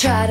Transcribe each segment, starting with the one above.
try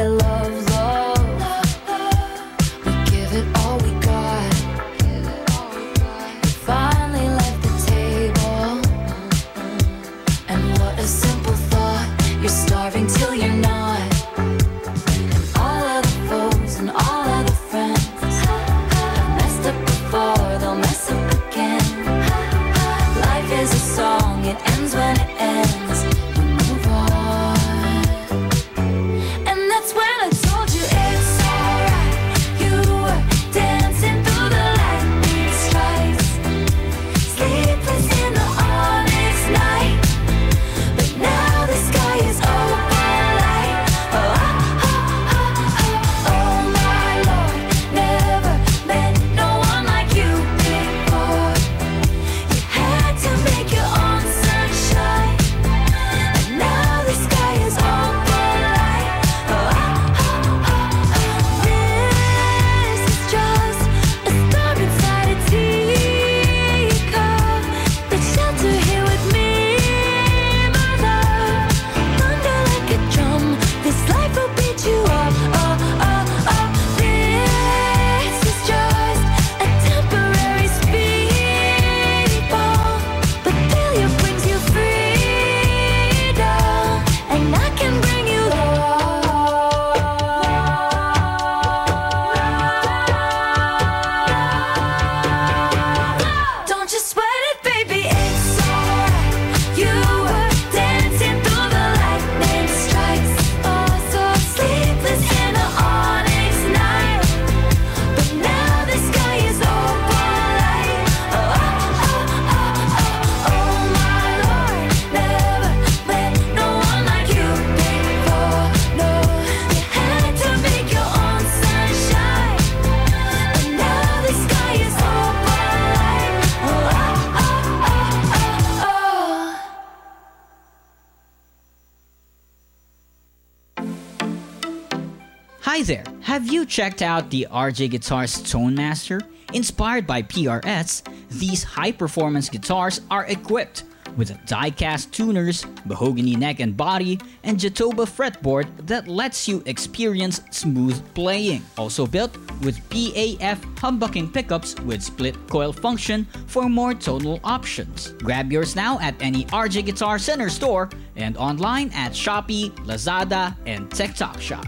you checked out the RJ Guitars Tone Master? Inspired by PRS, these high performance guitars are equipped with die cast tuners, mahogany neck and body, and Jatoba fretboard that lets you experience smooth playing. Also built with PAF humbucking pickups with split coil function for more tonal options. Grab yours now at any RJ Guitar Center store and online at Shopee, Lazada, and TikTok Shop.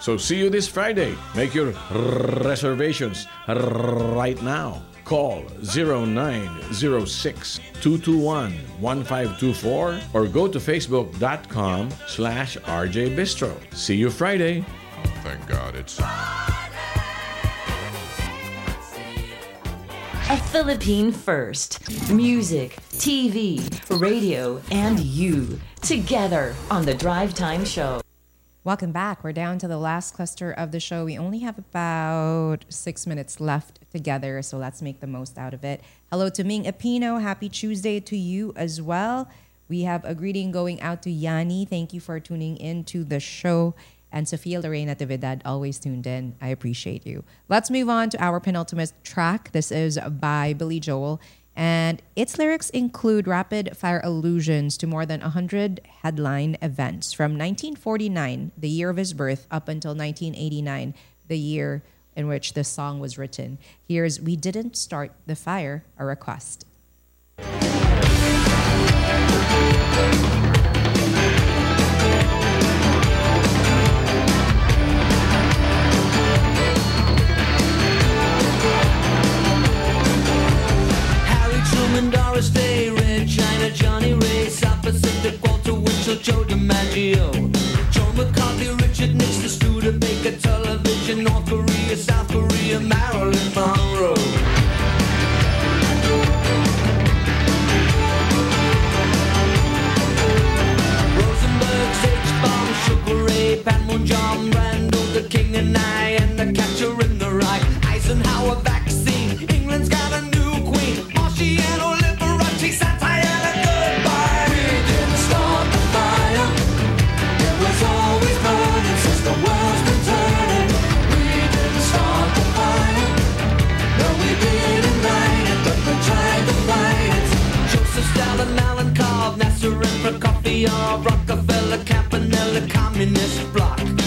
So see you this Friday. Make your reservations right now. Call 0906 221 1524 or go to facebook.com slash RJ Bistro. See you Friday. Thank God it's. A Philippine first. Music, TV, radio, and you together on the Drive Time Show. Welcome back. We're down to the last cluster of the show. We only have about six minutes left together, so let's make the most out of it. Hello to Ming Apino. Happy Tuesday to you as well. We have a greeting going out to Yanni. Thank you for tuning in to the show. And Sofia Lorena Tividad, always tuned in. I appreciate you. Let's move on to our penultimate track. This is by Billy Joel. And its lyrics include rapid fire allusions to more than 100 headline events from 1949, the year of his birth, up until 1989, the year in which the song was written. Here's We Didn't Start the Fire, a request. Doris Day, Red China, Johnny Ray, South Pacific, Walter Winchell, Joe DiMaggio, Joe McCarthy, Richard Nixon, the Studebaker, Television, North Korea, South Korea, Marilyn Monroe. Six bombs, Sugar Ray, Pat Randall, the King and I. Rockefeller, Campanella, Communist Bloc.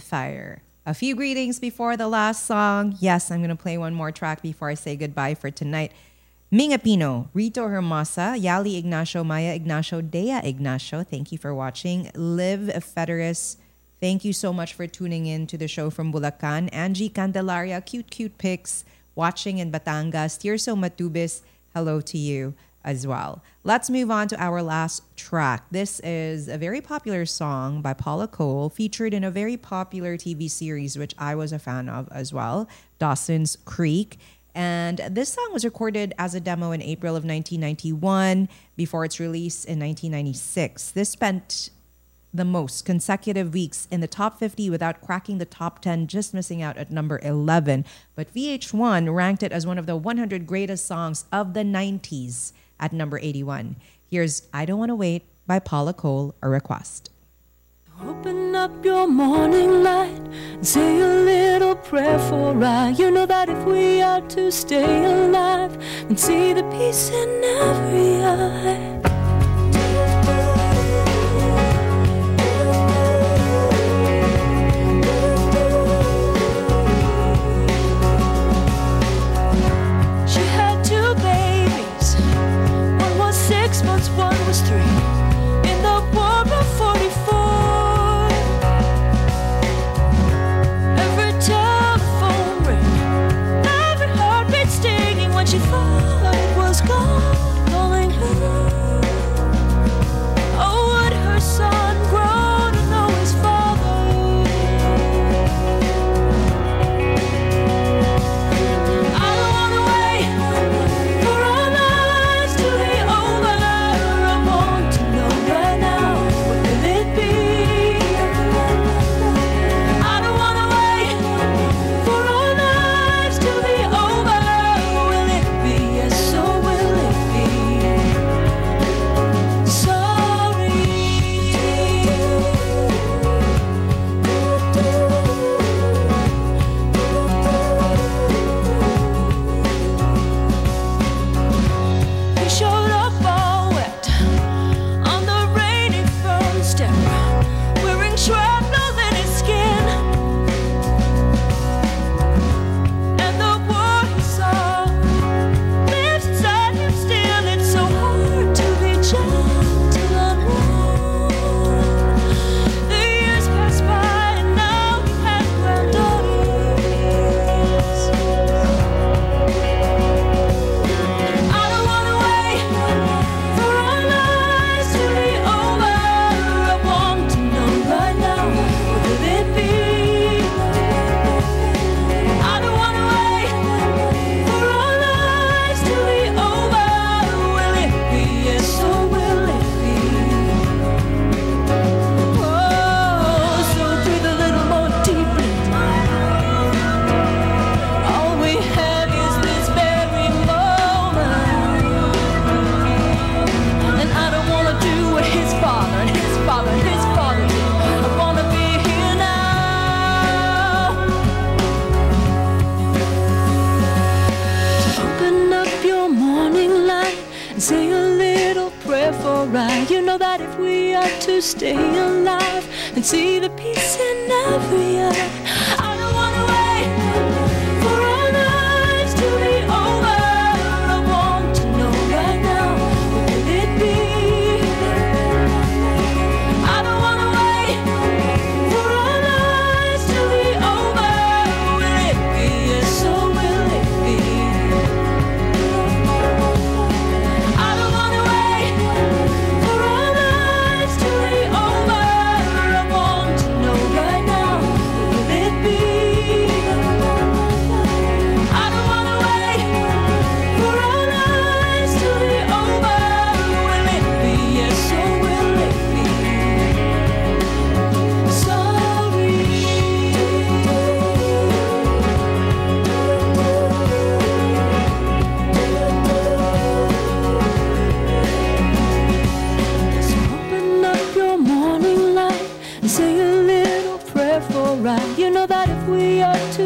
The Fire. A few greetings before the last song. Yes, I'm going to play one more track before I say goodbye for tonight. Minga Pino, Rito Hermosa, Yali Ignacio, Maya Ignacio, Dea Ignacio, thank you for watching. Liv Federis, thank you so much for tuning in to the show from Bulacan. Angie Candelaria, cute, cute pics, watching in Batangas. Tirso Matubis, hello to you as well. Let's move on to our last track. This is a very popular song by Paula Cole, featured in a very popular TV series, which I was a fan of as well, Dawson's Creek. And this song was recorded as a demo in April of 1991 before its release in 1996. This spent the most consecutive weeks in the top 50 without cracking the top 10, just missing out at number 11. But VH1 ranked it as one of the 100 greatest songs of the 90s at number 81. Here's I Don't Want to Wait by Paula Cole, a request. Open up your morning light and say a little prayer for I. You know that if we are to stay alive, and see the peace in every eye. was three.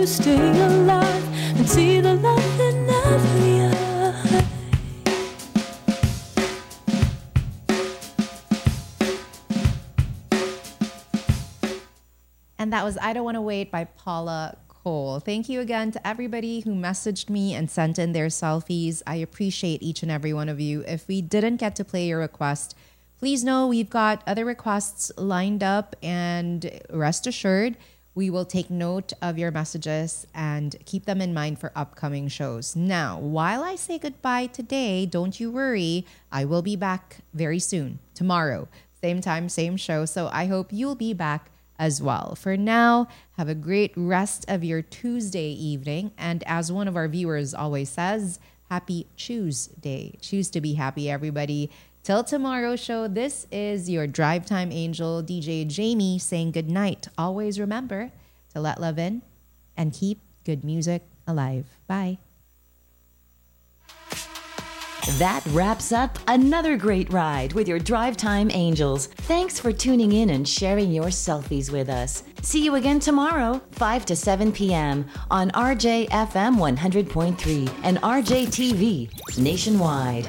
Stay alive and see the love in every eye. And that was I Don't Want to Wait by Paula Cole. Thank you again to everybody who messaged me and sent in their selfies. I appreciate each and every one of you. If we didn't get to play your request, please know we've got other requests lined up, and rest assured, we will take note of your messages and keep them in mind for upcoming shows. Now, while I say goodbye today, don't you worry, I will be back very soon, tomorrow, same time, same show. So I hope you'll be back as well. For now, have a great rest of your Tuesday evening. And as one of our viewers always says, happy Tuesday. Choose to be happy, everybody. Till tomorrow's show, this is your Drive Time Angel, DJ Jamie, saying good night. Always remember to let love in and keep good music alive. Bye. That wraps up another great ride with your Drive Time Angels. Thanks for tuning in and sharing your selfies with us. See you again tomorrow, 5 to 7 p.m. on RJ FM 100.3 and RJ TV nationwide.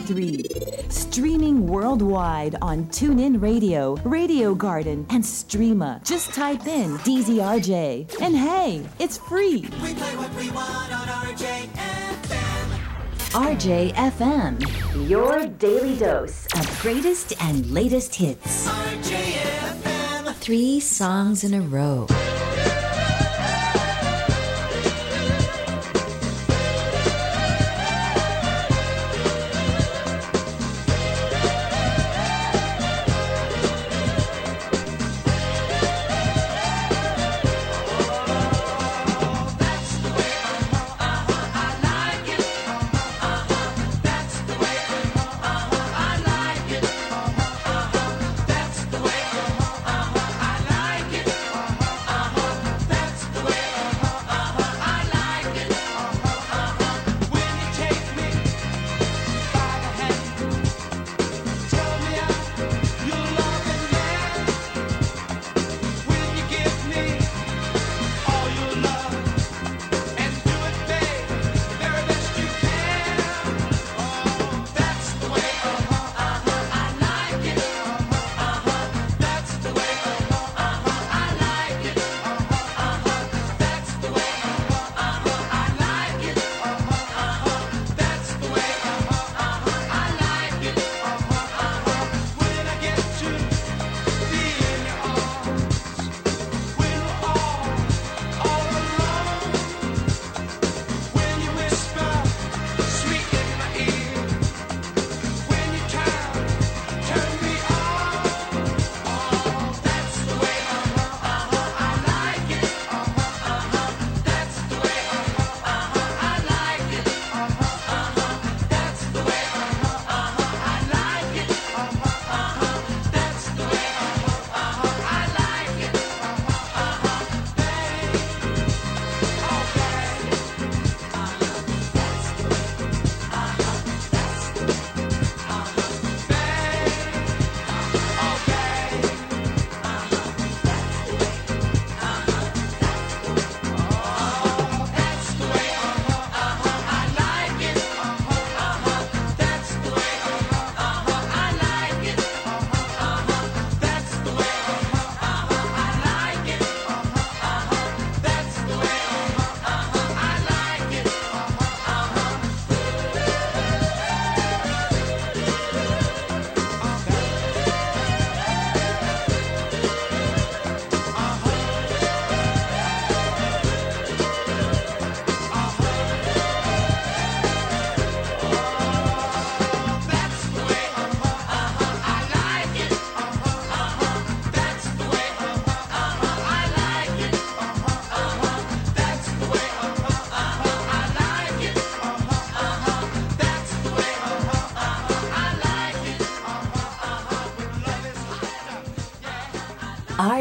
Streaming worldwide on TuneIn Radio, Radio Garden, and Streama. Just type in DZRJ. And hey, it's free. We play what we want on RJFM. RJFM, your daily dose of greatest and latest hits. RJFM. Three songs in a row.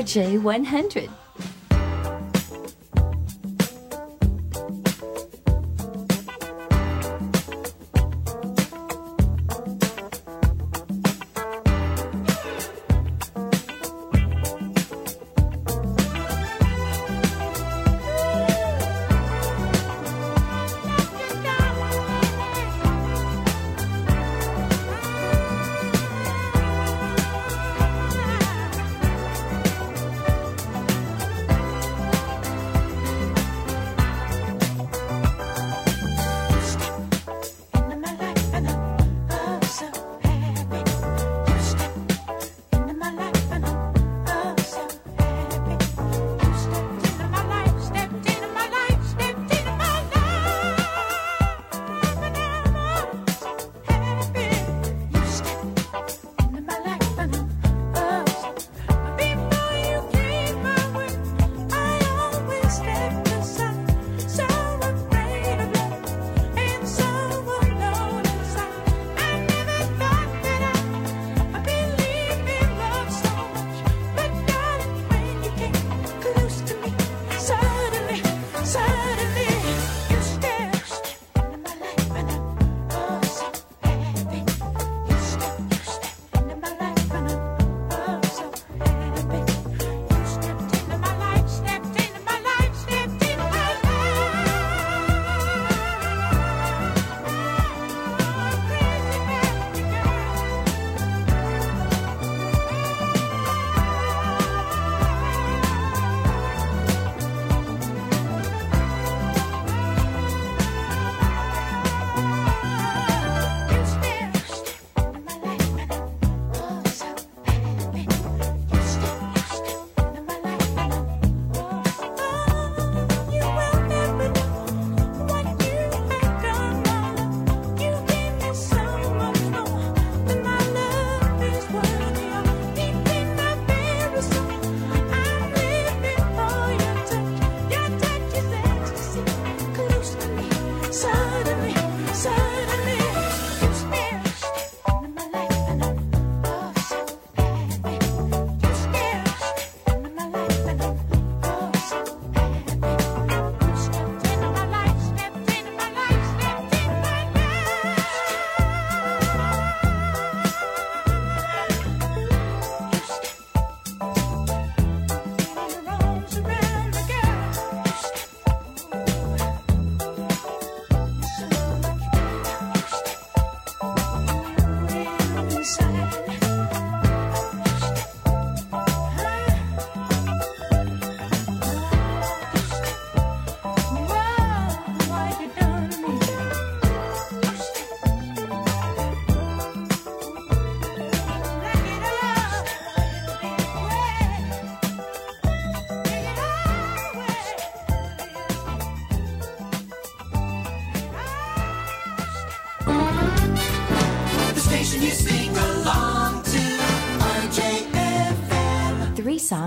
RJ100.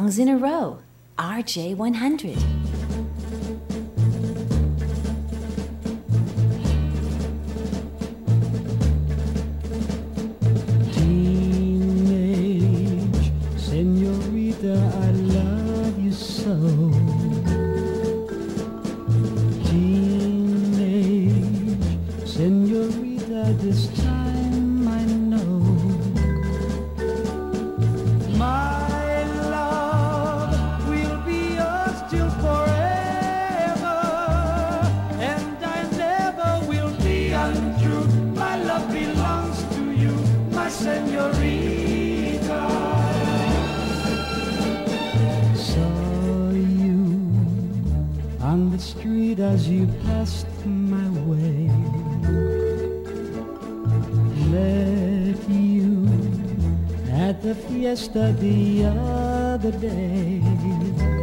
songs in a row, RJ100. The other day.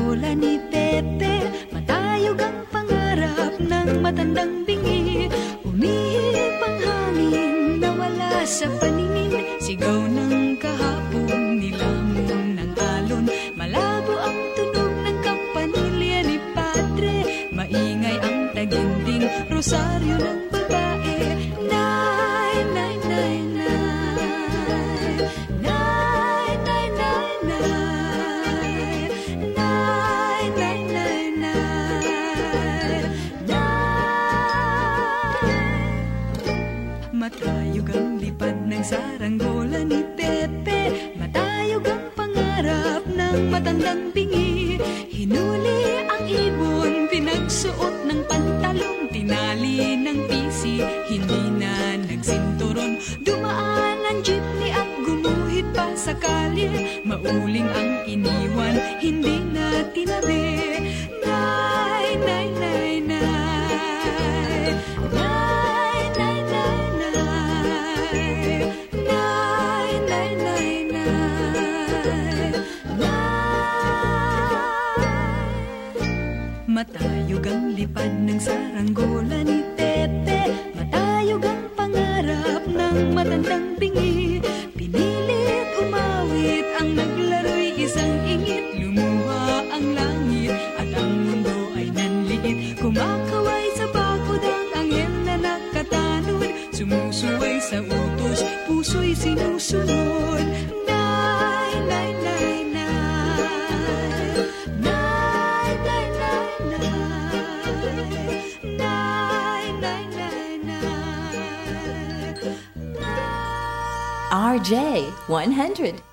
100.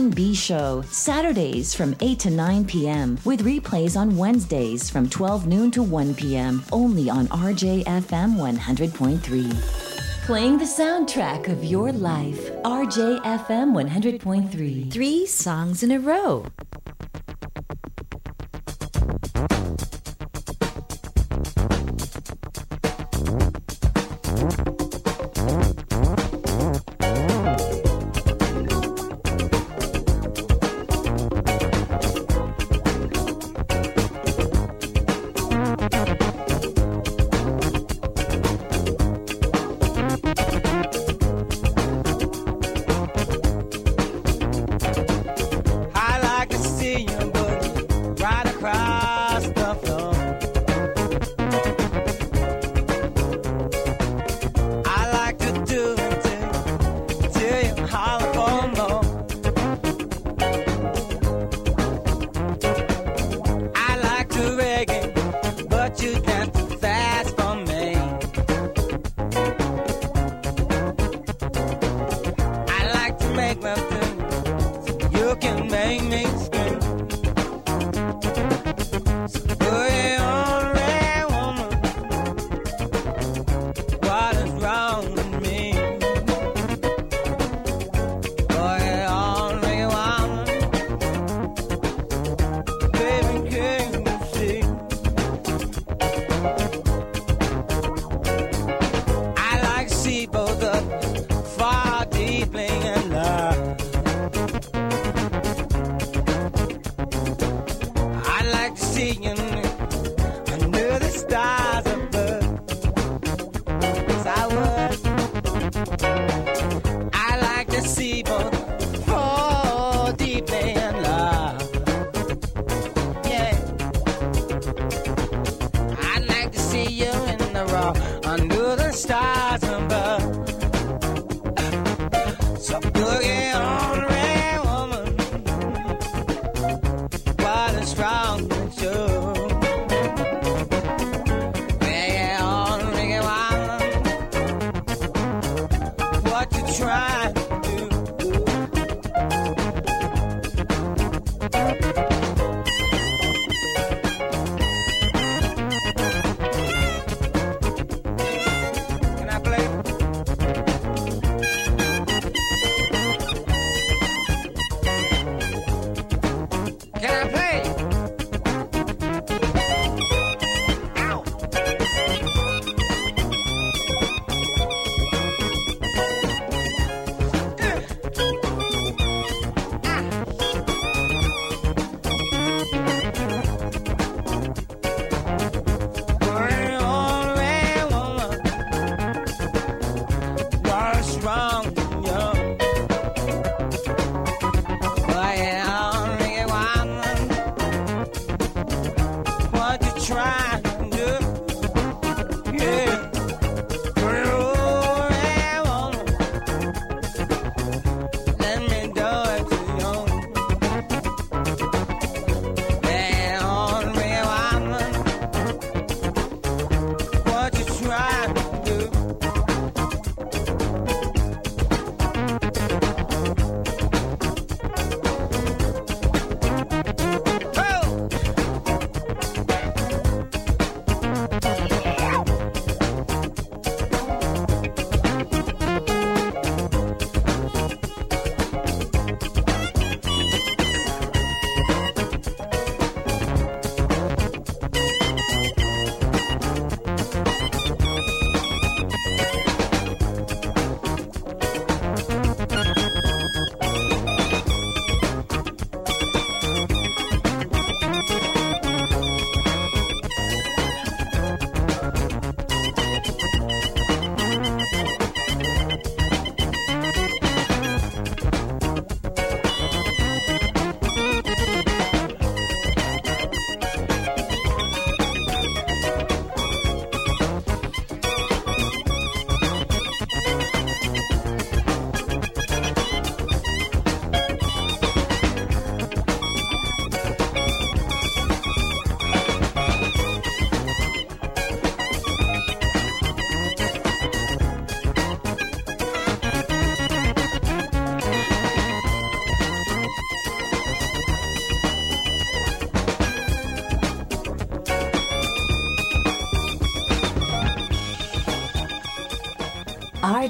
Queen Bee Show, Saturdays from 8 to 9 p.m., with replays on Wednesdays from 12 noon to 1 p.m., only on RJFM 100.3. Playing the soundtrack of your life, RJFM 100.3. Three songs in a row.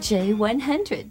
RJ100.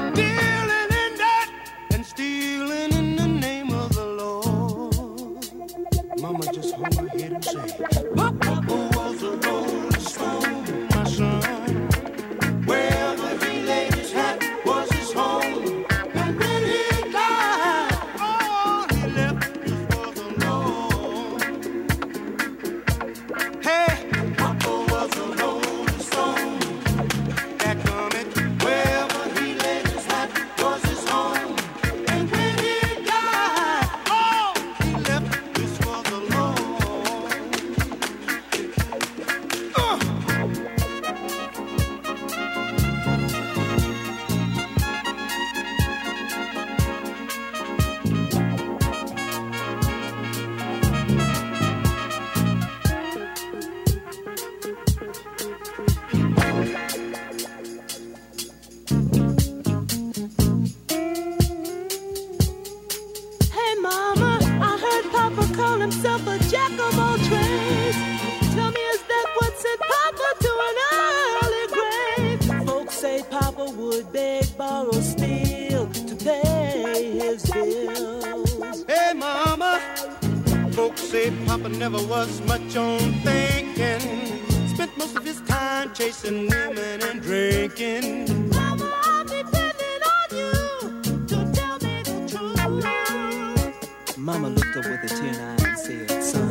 Himself a jack of all trades. Tell me, is that what sent Papa to an early grave? Folks say Papa would beg, borrow, steal to pay his bills. Hey, mama. Folks say Papa never was much on thinking. Spent most of his time chasing women and drinking. Mama looked up with a tear in her eye and said, son,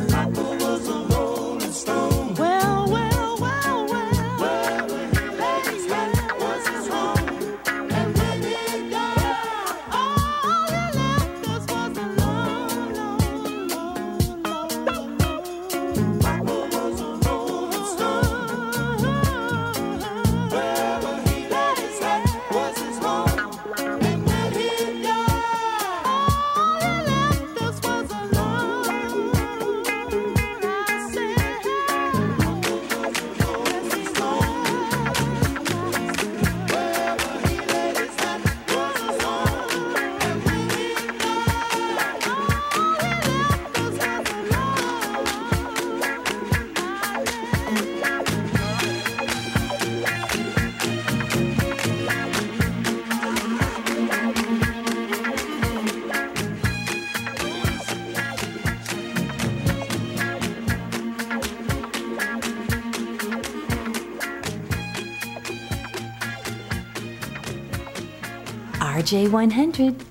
RJ100.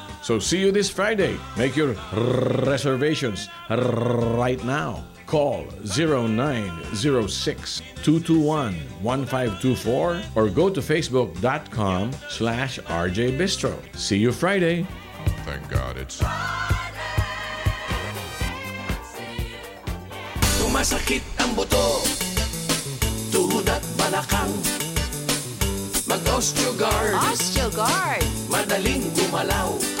So see you this Friday. Make your reservations right now. Call 0906 221 1524 or go to facebook.com slash RJ Bistro. See you Friday. Thank God it's. Sumasakit ang buto Tuhod at balakang Mag-Osteogard Osteogard. Madaling gumalaw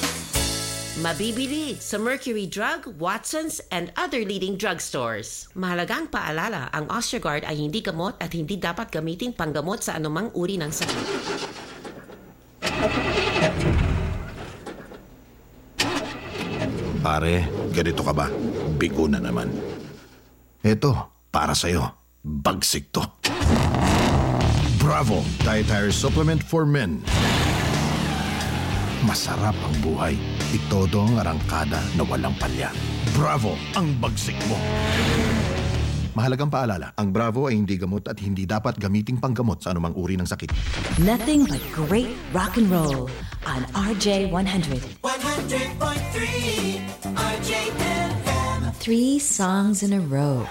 Mabibili sa Mercury Drug, Watson's, and other leading drugstores. Mahalagang paalala, ang Osteogard ay hindi gamot at hindi dapat gamiting panggamot sa anumang uri ng sakit. Pare, ganito ka ba? Bigo na naman. Ito, para sa'yo. Bagsik to. Bravo! Dietary Supplement for Men. Masarap ang buhay. Itodo ang arangkada na walang palya. Bravo! Ang bagsik mo. Mahalagang paalala, ang Bravo ay hindi gamot at hindi dapat gamiting panggamot sa anumang uri ng sakit. Nothing but great rock and roll on RJ100. 100.3 RJFM Three songs in a row.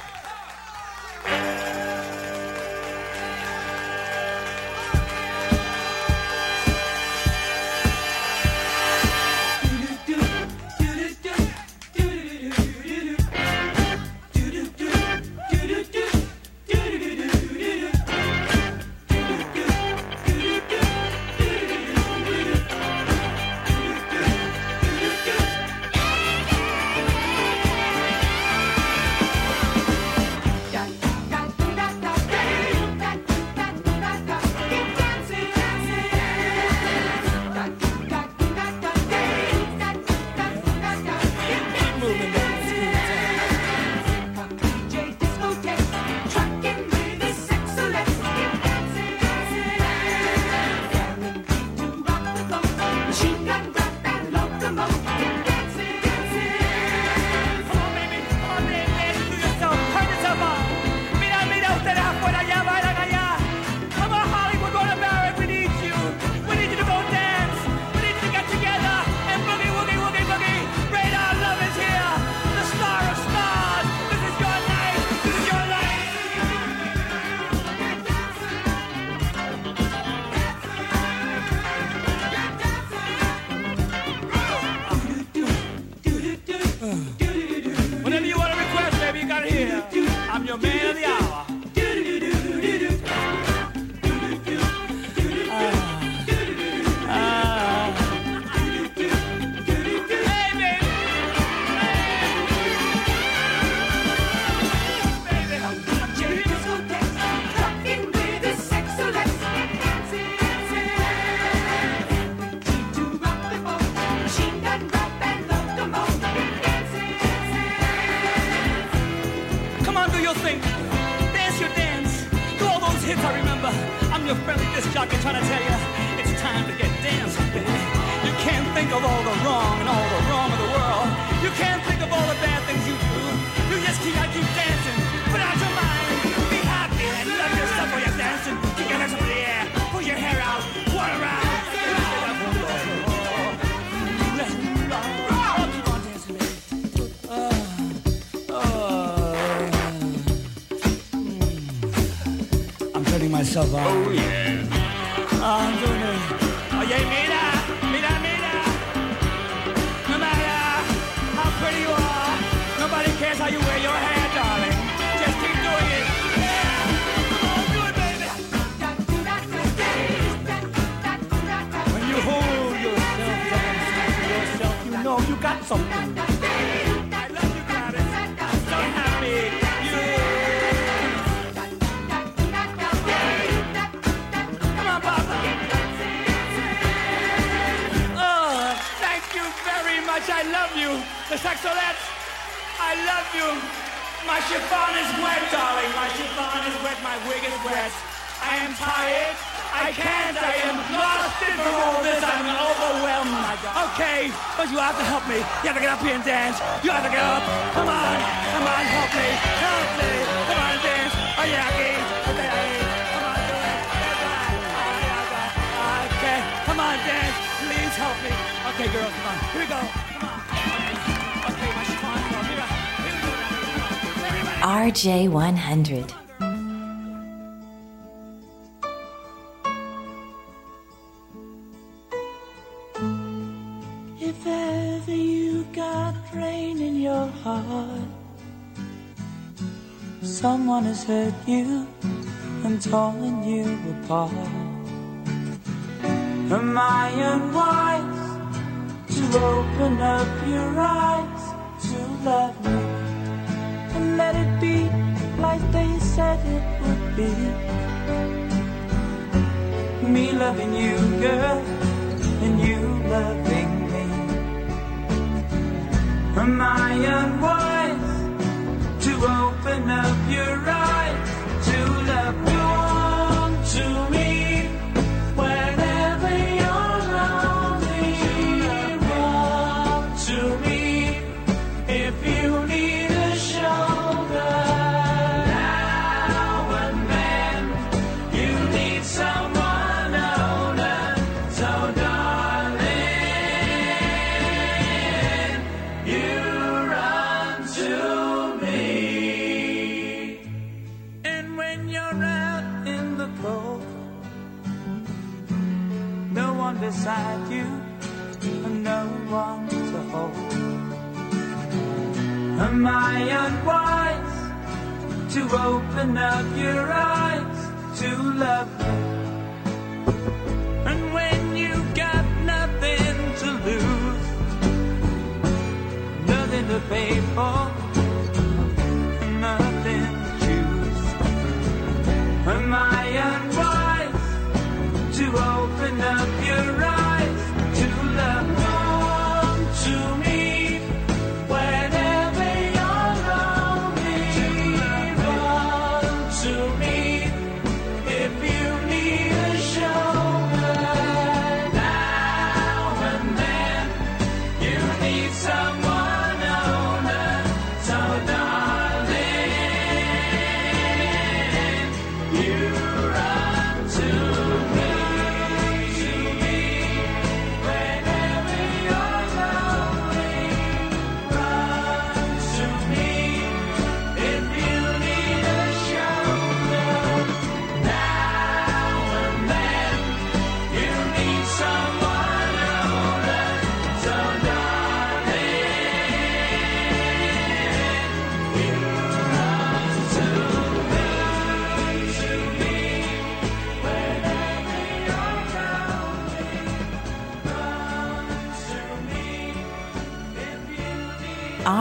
You and torn you apart. Am I unwise to open up your eyes to love me and let it be like they said it would be? Me loving you, girl, and you loving me. Am I unwise to open up your eyes open up your eyes to love me? And when you got nothing to lose, nothing to pay for, nothing to choose. Am I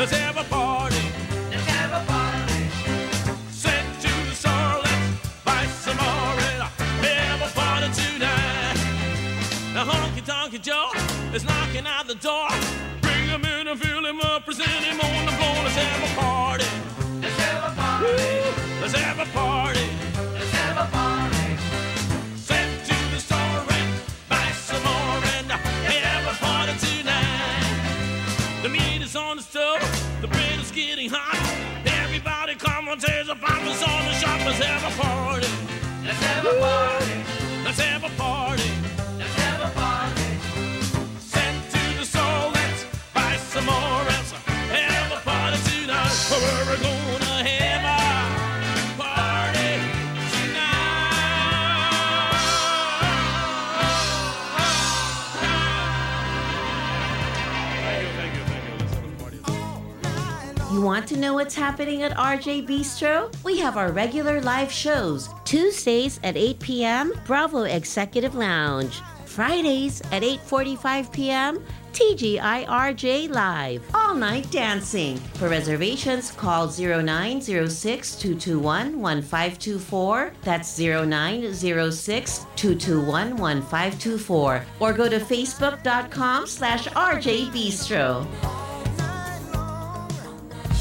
Let's have a party. Let's have a party. Send to the store, let's buy some more and have a party tonight. Now honky tonky Joe is knocking at the door. Let's want to know what's happening at RJ Bistro? We have our regular live shows. Tuesdays at 8 p.m., Bravo Executive Lounge. Fridays at 8:45 p.m., TGI RJ Live. All night dancing. For reservations, call 0906-221-1524. That's 0906-221-1524. Or go to facebook.com slash RJ Bistro.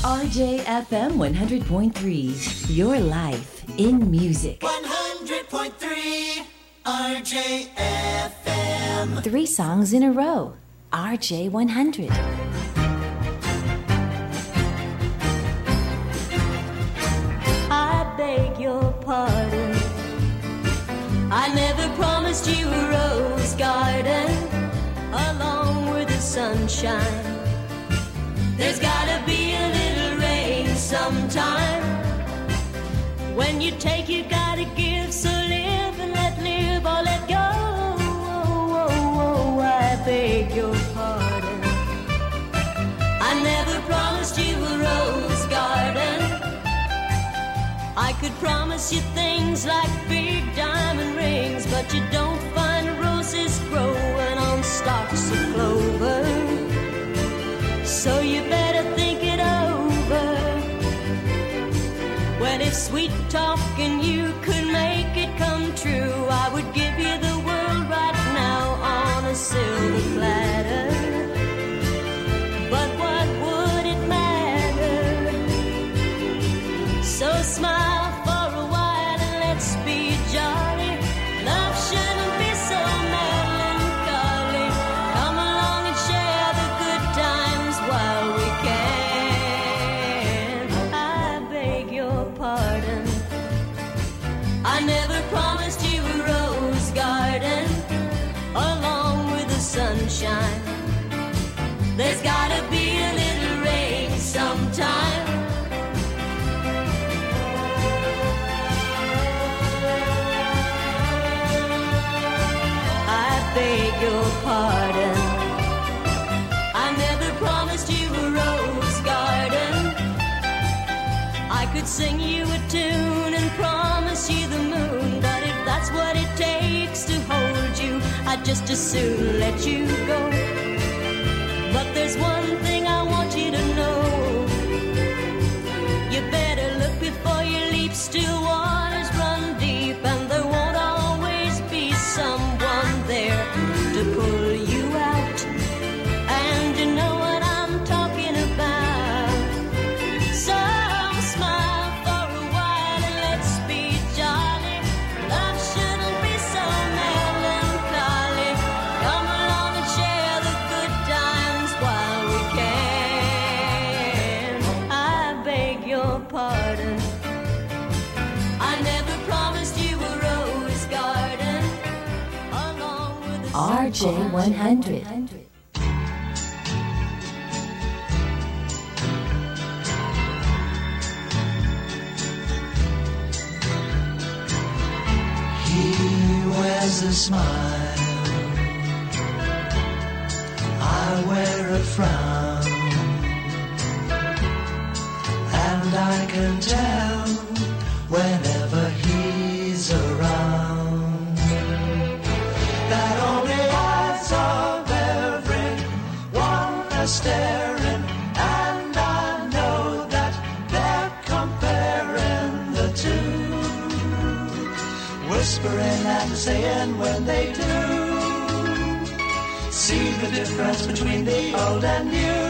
RJFM 100.3, your life in music. 100.3 RJFM. Three songs in a row. RJ 100. I beg your pardon. I never promised you a rose garden along with the sunshine. There's gotta sometime. When you take, you gotta give. So live and let live or let go. Oh, oh, oh, I beg your pardon. I never promised you a rose garden. I could promise you things like big diamond rings, but you don't find roses growing on stalks of clover. So you better sweet talking you sing you a tune and promise you the moon, but if that's what it takes to hold you, I'd just as soon let you go. But there's one thing I want J100. He wears a smile. Difference between the old and new.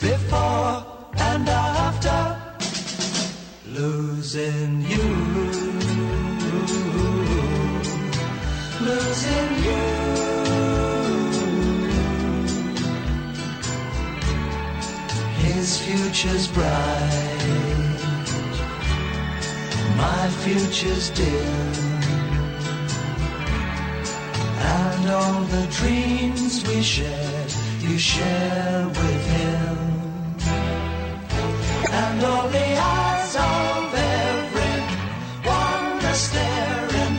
Before and after losing you. Losing you. His future's bright my future's dim And all the dreams we shared You share with him And all the eyes of everyone are staring.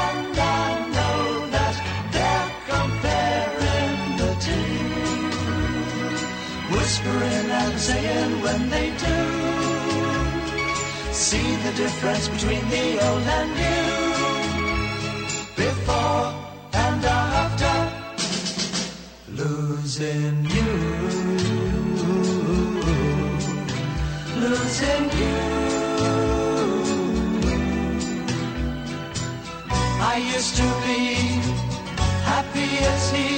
And I know that they're comparing the two. Whispering and saying when they do. See the difference between the old and new. Losing you. Losing you. I used to be happy as he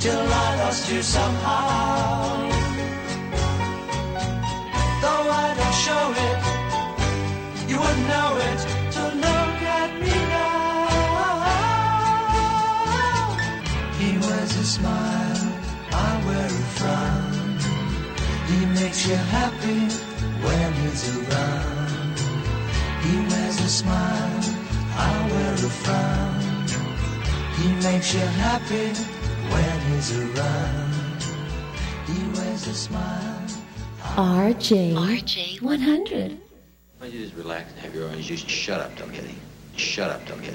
till I lost you somehow. Though I don't show it, you would know it to look at me now. He wears a smile, makes you happy when he's around. He wears a smile, I wear a frown. He makes you happy when he's around. He wears a smile. RJ. RJ 100. Why don't you just relax and have your orange juice? Shut up, don't get any. Shut up, don't get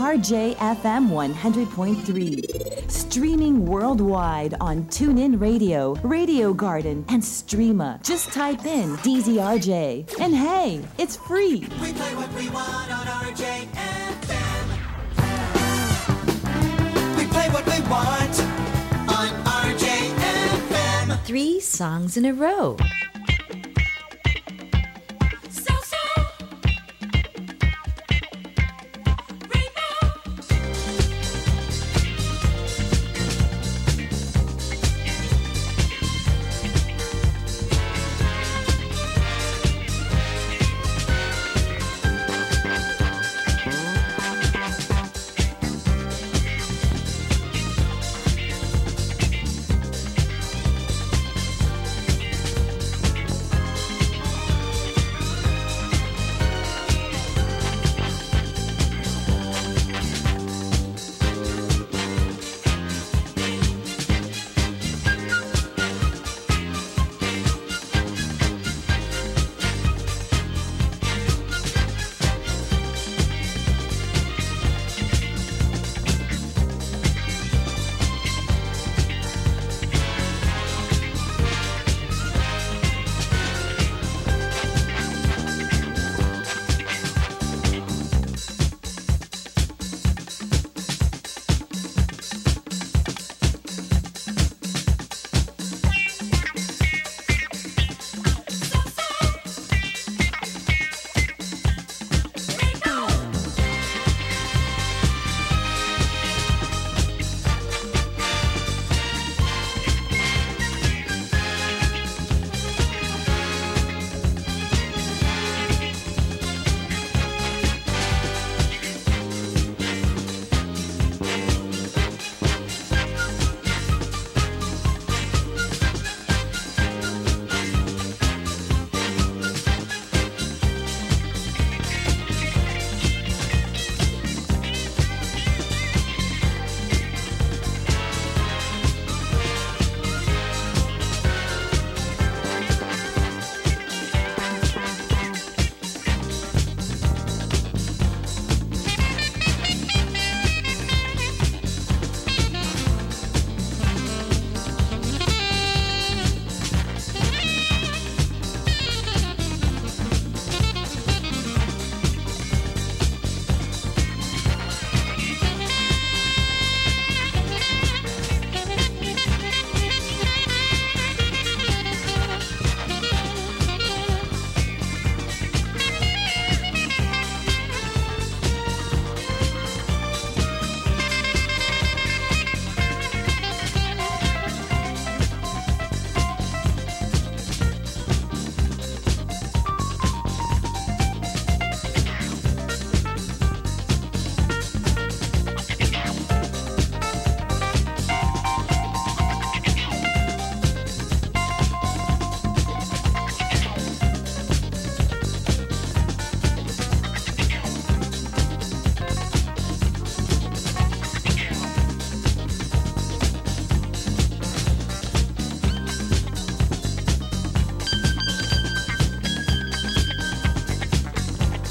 RJFM 100.3. Streaming worldwide on TuneIn Radio, Radio Garden, and Streema. Just type in DZRJ. And hey, it's free. We play what we want on RJFM. We play what we want on RJFM. Three songs in a row.